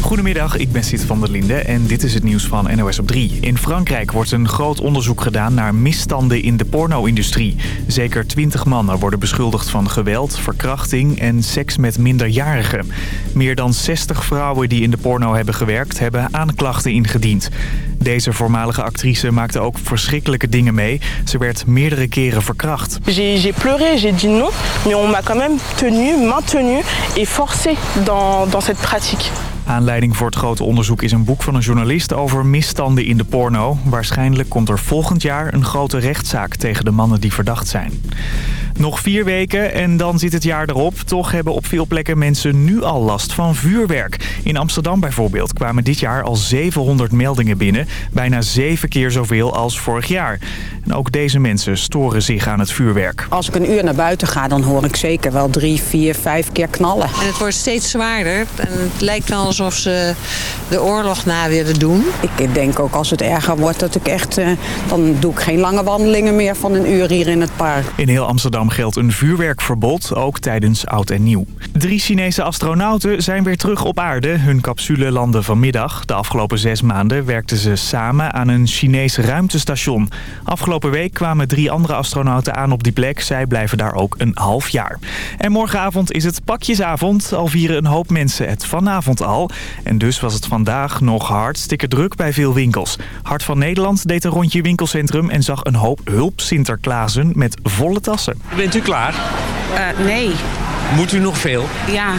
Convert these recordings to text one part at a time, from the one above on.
Goedemiddag, ik ben Sid van der Linde en dit is het nieuws van NOS op 3. In Frankrijk wordt een groot onderzoek gedaan naar misstanden in de porno-industrie. Zeker 20 mannen worden beschuldigd van geweld, verkrachting en seks met minderjarigen. Meer dan 60 vrouwen die in de porno hebben gewerkt hebben aanklachten ingediend. Deze voormalige actrice maakte ook verschrikkelijke dingen mee. Ze werd meerdere keren verkracht. J'ai pleuré, j'ai dit non, mais on m'a quand même tenu, maintenu et forcé dans, dans cette pratique. Aanleiding voor het grote onderzoek is een boek van een journalist over misstanden in de porno. Waarschijnlijk komt er volgend jaar een grote rechtszaak tegen de mannen die verdacht zijn. Nog vier weken en dan zit het jaar erop. Toch hebben op veel plekken mensen nu al last van vuurwerk. In Amsterdam bijvoorbeeld kwamen dit jaar al 700 meldingen binnen. Bijna zeven keer zoveel als vorig jaar. En ook deze mensen storen zich aan het vuurwerk. Als ik een uur naar buiten ga, dan hoor ik zeker wel drie, vier, vijf keer knallen. En het wordt steeds zwaarder. En het lijkt wel alsof ze de oorlog na willen doen. Ik denk ook als het erger wordt, dat ik echt, eh, dan doe ik geen lange wandelingen meer van een uur hier in het park. In heel Amsterdam geldt een vuurwerkverbod, ook tijdens oud en nieuw. Drie Chinese astronauten zijn weer terug op aarde. Hun capsule landde vanmiddag. De afgelopen zes maanden werkten ze samen aan een Chinees ruimtestation. Afgelopen week kwamen drie andere astronauten aan op die plek. Zij blijven daar ook een half jaar. En morgenavond is het pakjesavond. Al vieren een hoop mensen het vanavond al. En dus was het vandaag nog hartstikke druk bij veel winkels. Hart van Nederland deed een rondje winkelcentrum en zag een hoop hulp Sinterklaasen met volle tassen. Bent u klaar? Uh, nee. Moet u nog veel? Ja,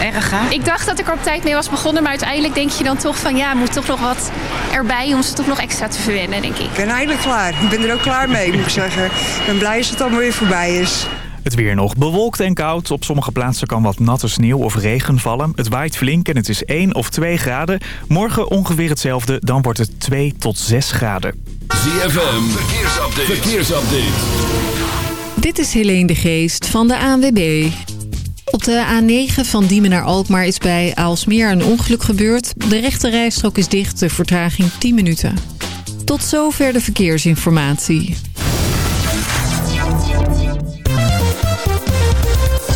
erg hè? Ik dacht dat ik er op tijd mee was begonnen, maar uiteindelijk denk je dan toch van ja, moet toch nog wat erbij om ze toch nog extra te verwennen, denk ik. Ik ben eigenlijk klaar. Ik ben er ook klaar mee, moet ik zeggen. Ik ben blij dat het allemaal weer voorbij is. Het weer nog bewolkt en koud. Op sommige plaatsen kan wat natte sneeuw of regen vallen. Het waait flink en het is 1 of 2 graden. Morgen ongeveer hetzelfde, dan wordt het 2 tot 6 graden. ZFM, verkeersupdate. verkeersupdate. Dit is Helene de Geest van de ANWB. Op de A9 van Diemen naar Alkmaar is bij Aalsmeer een ongeluk gebeurd. De rechte rijstrook is dicht, de vertraging 10 minuten. Tot zover de verkeersinformatie.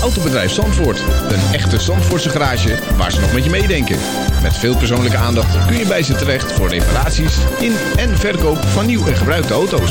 Autobedrijf Zandvoort. Een echte Zandvoortse garage waar ze nog met je meedenken. Met veel persoonlijke aandacht kun je bij ze terecht voor reparaties in en verkoop van nieuw en gebruikte auto's.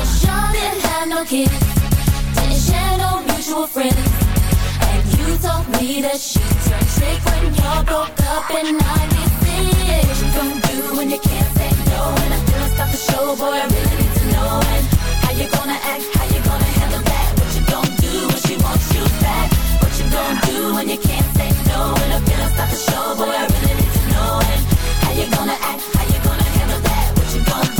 Y'all didn't have no kids. Didn't share no mutual friends. And you told me that she turned trick when y'all broke up. In 96 What you gonna do when you can't say no. And I feel stop the show, boy, I really need to know. And how you gonna act, how you gonna handle that? What you gonna do when she wants you back? What you gonna do when you can't say no? And I feel stop the show, boy, I really need to know. And how you gonna act, how you gonna handle that? What you gonna do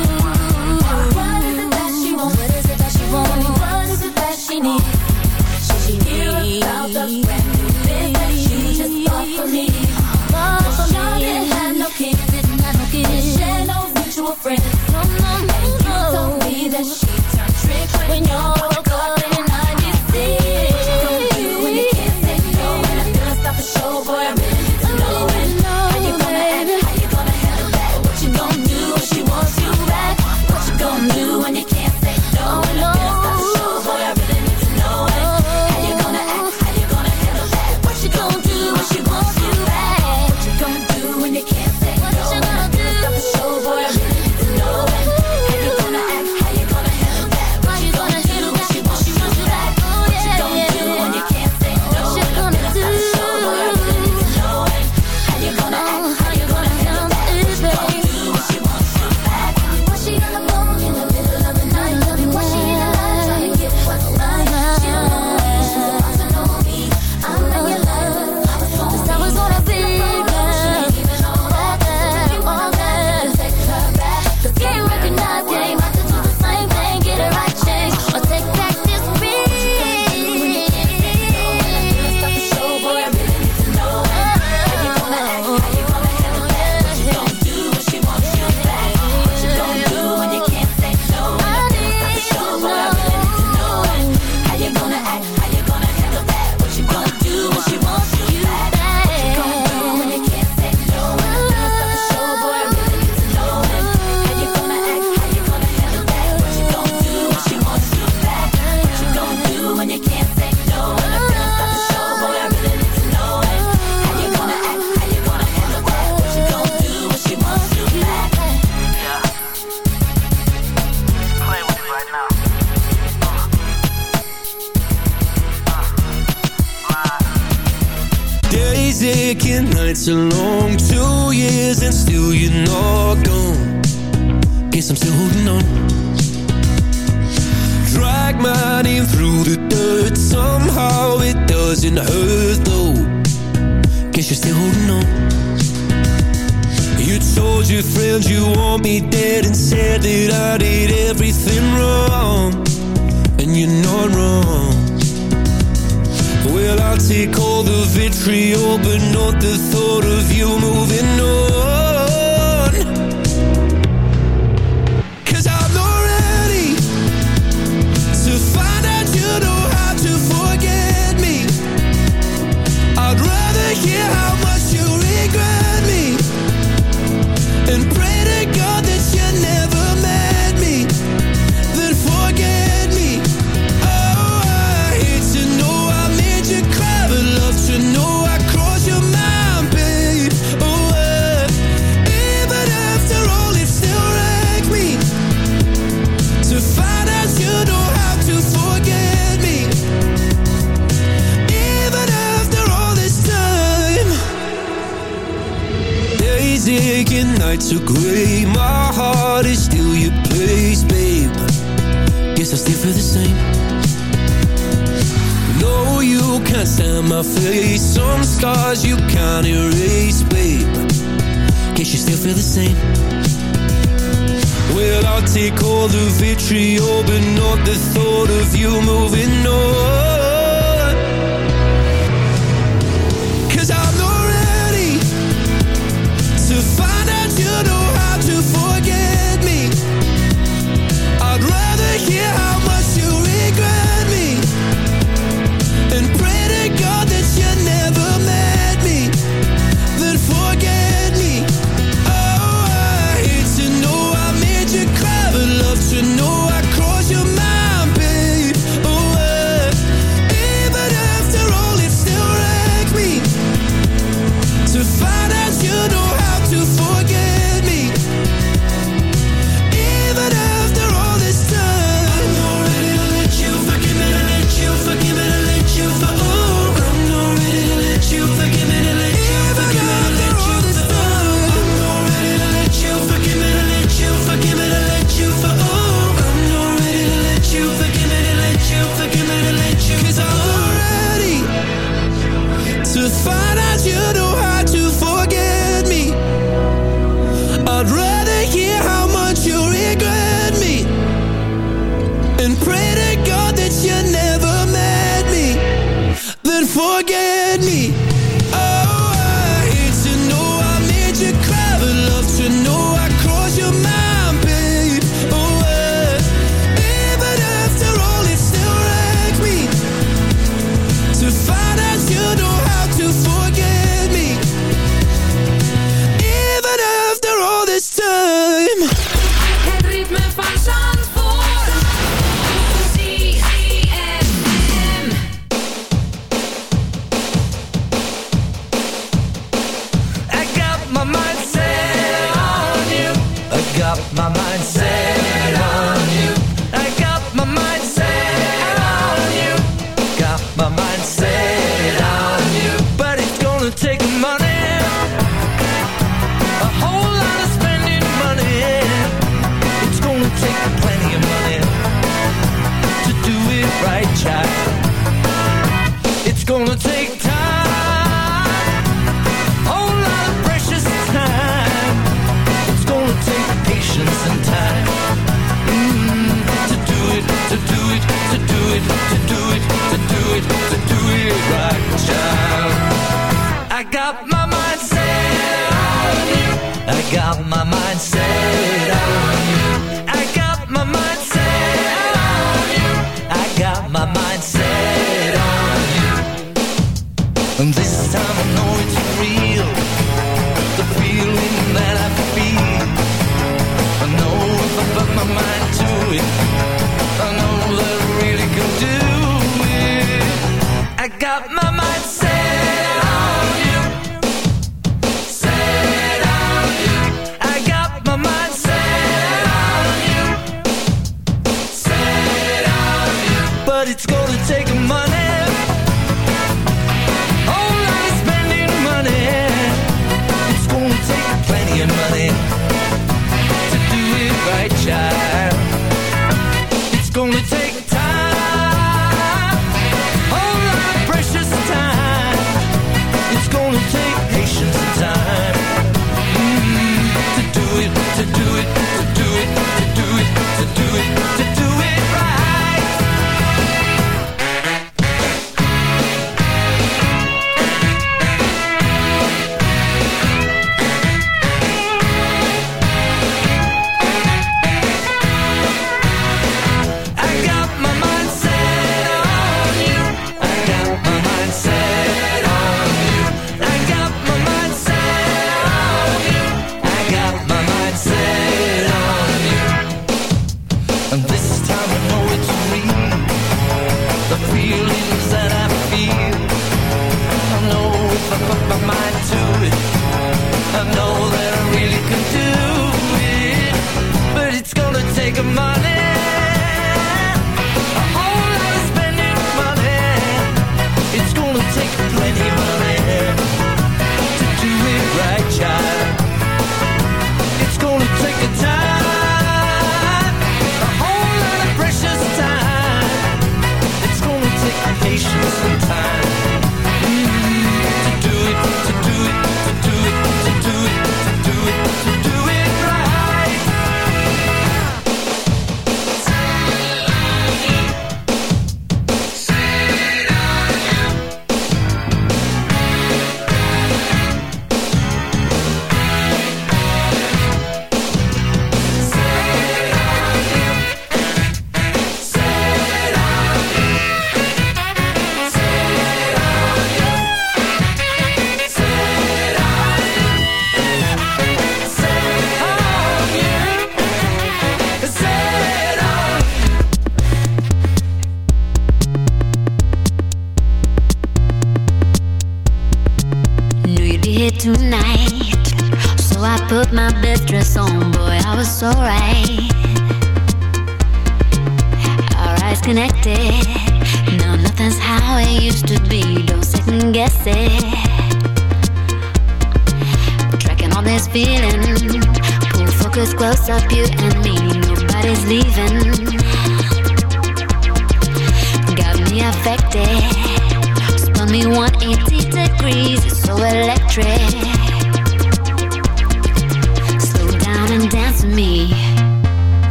And this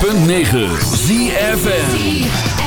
106.9 ZFN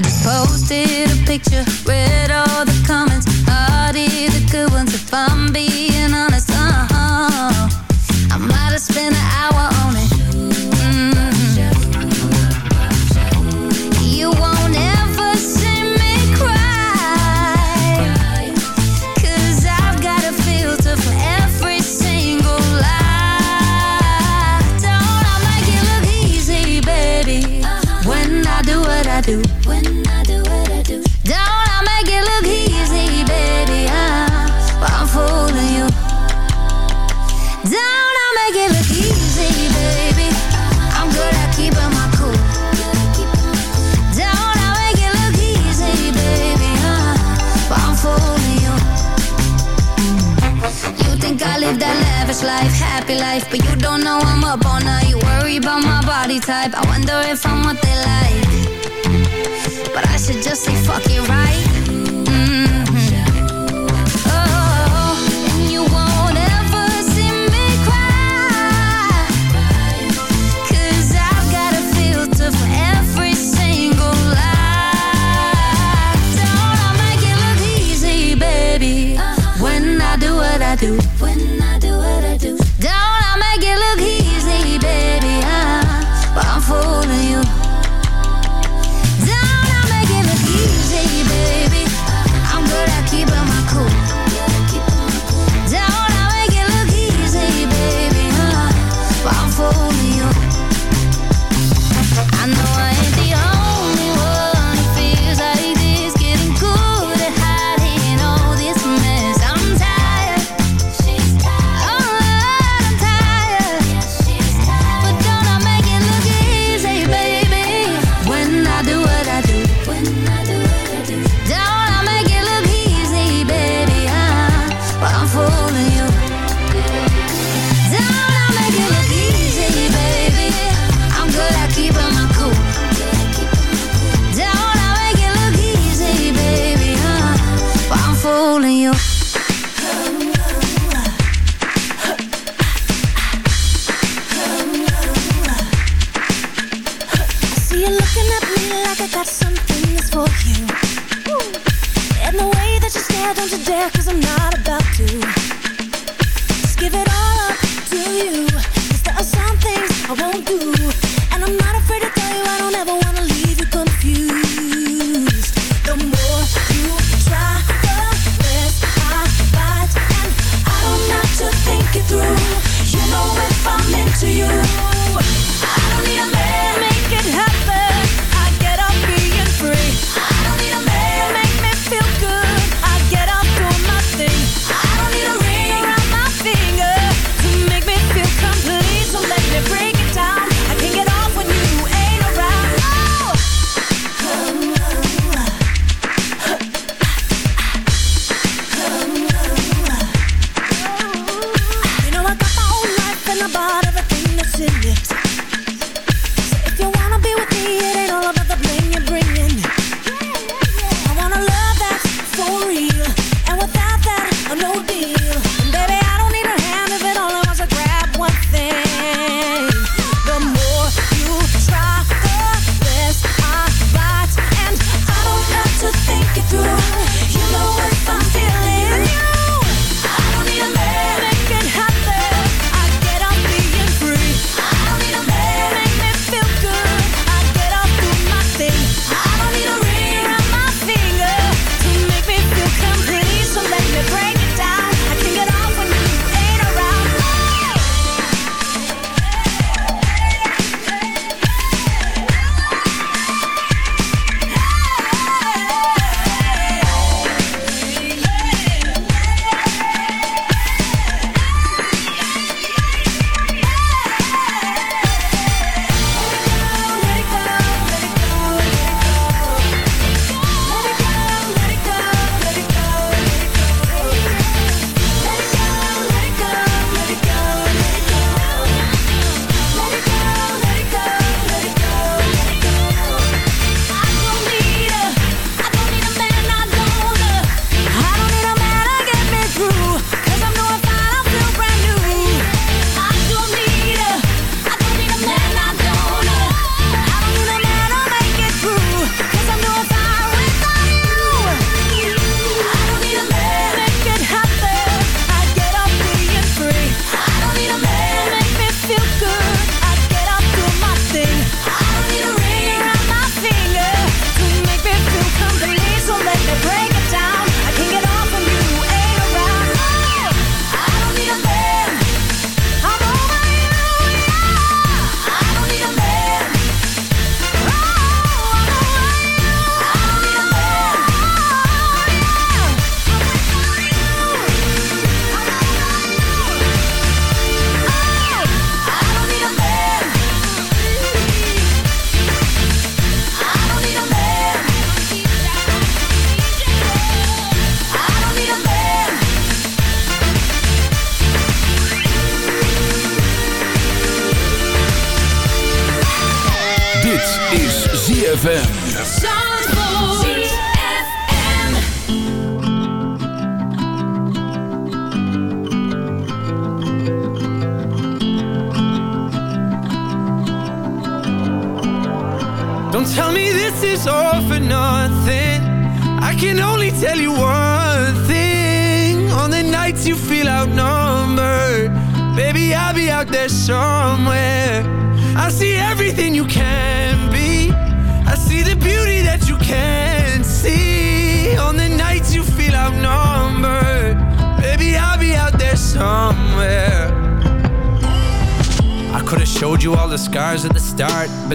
I just posted a picture worry about my body type. I wonder if I'm what they like But I should just say fuck it right?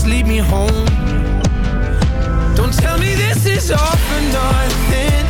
just me home. Don't tell me this is all for nothing.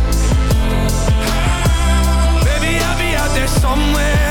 Somewhere.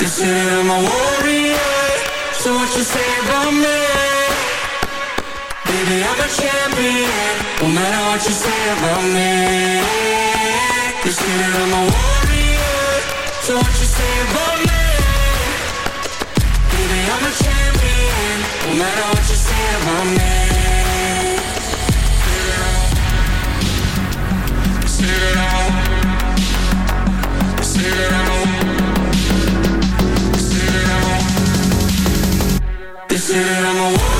They say that I'm a warrior. So what you say about me? Baby, I'm a champion. No matter what you say about me. They say that I'm a warrior. So what you say about me? Baby, I'm a champion. No matter what you say about me. Say that I'm Say I'm that I'm a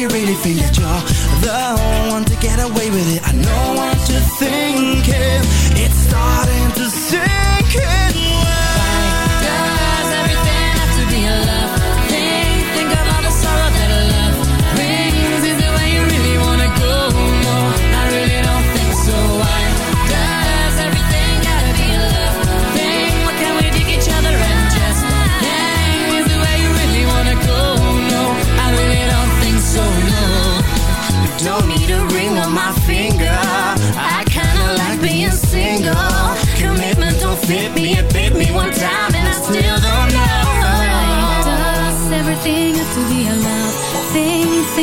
you really feel that you're the one to get away with it.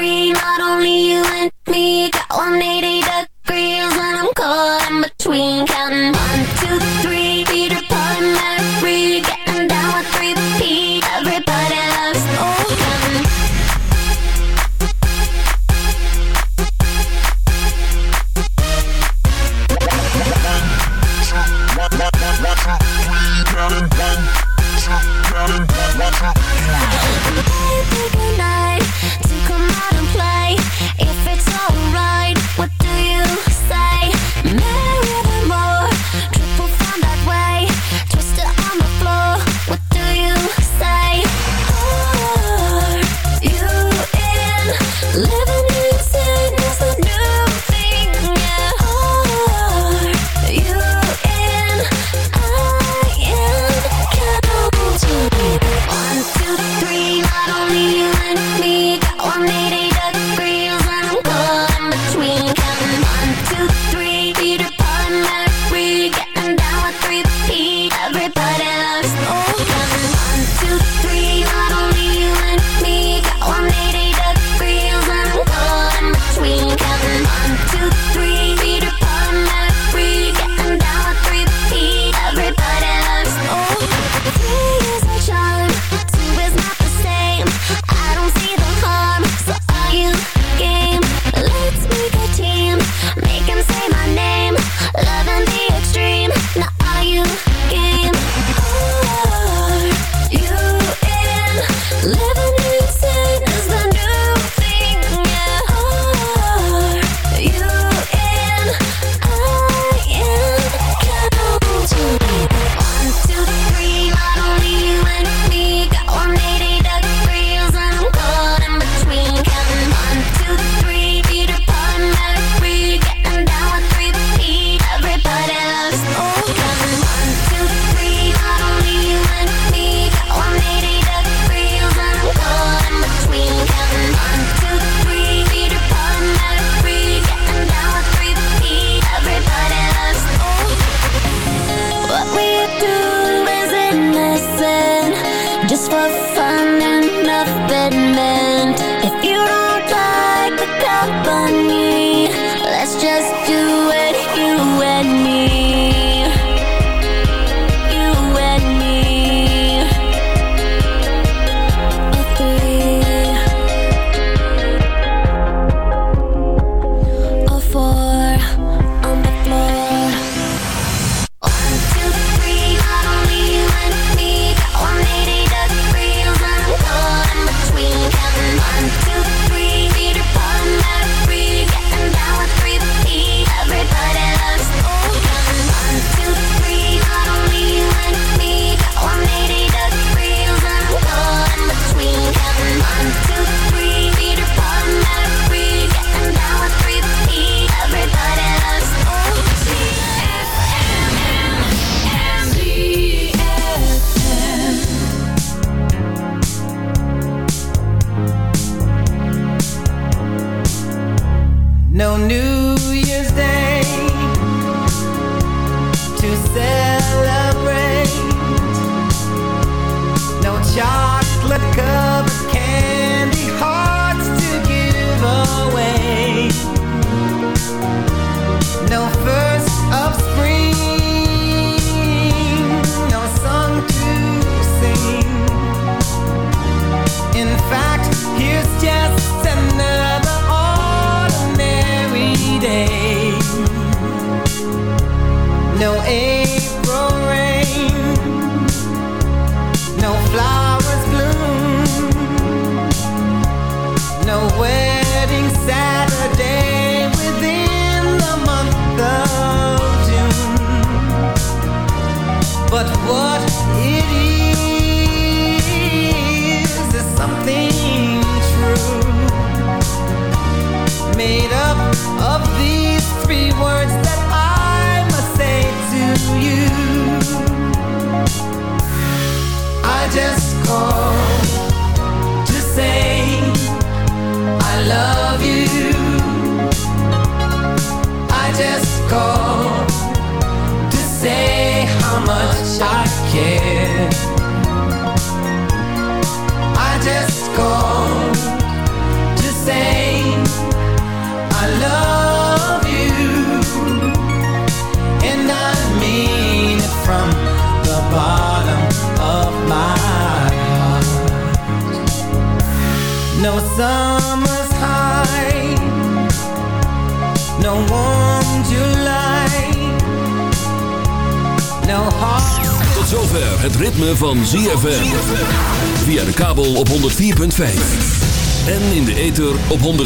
not only you and me. Got 180 degrees